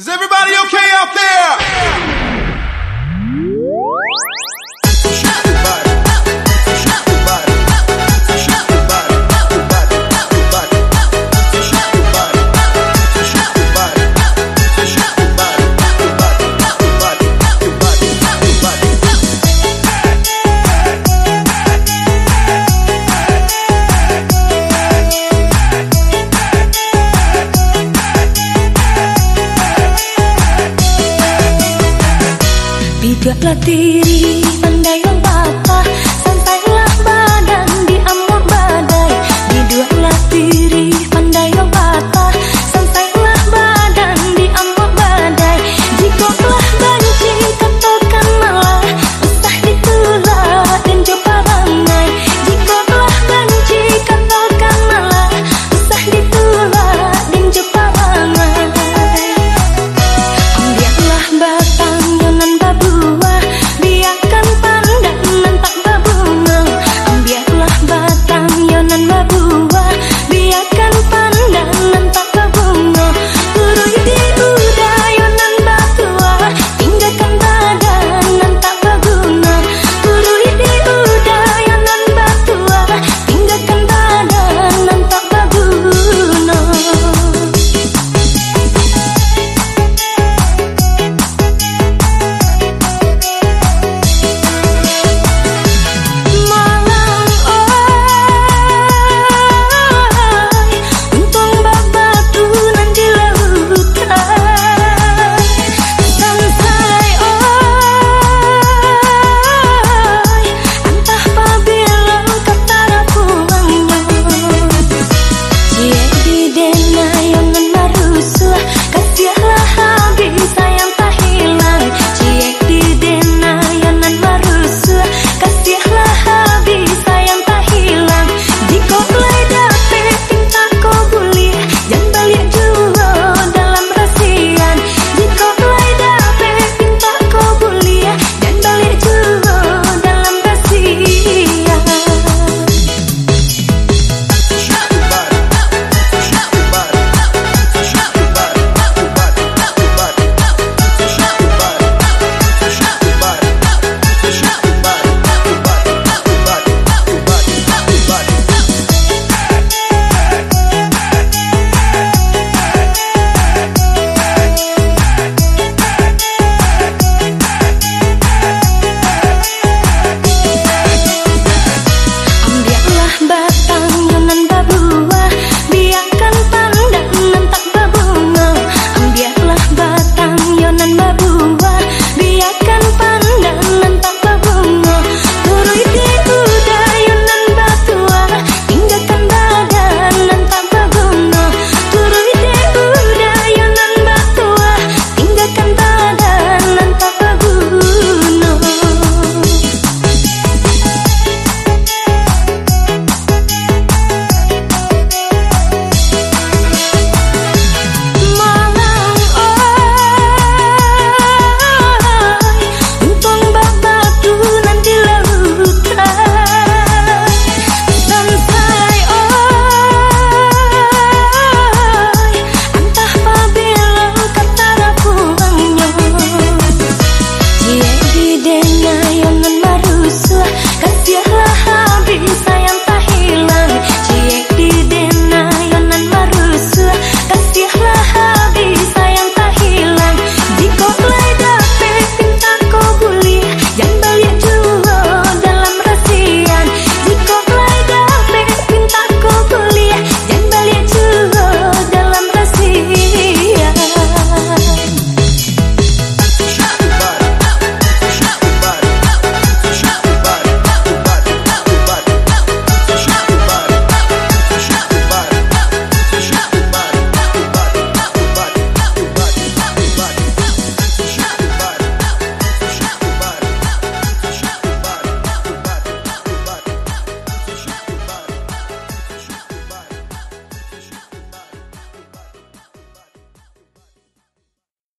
Is everybody Pandai